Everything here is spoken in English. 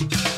you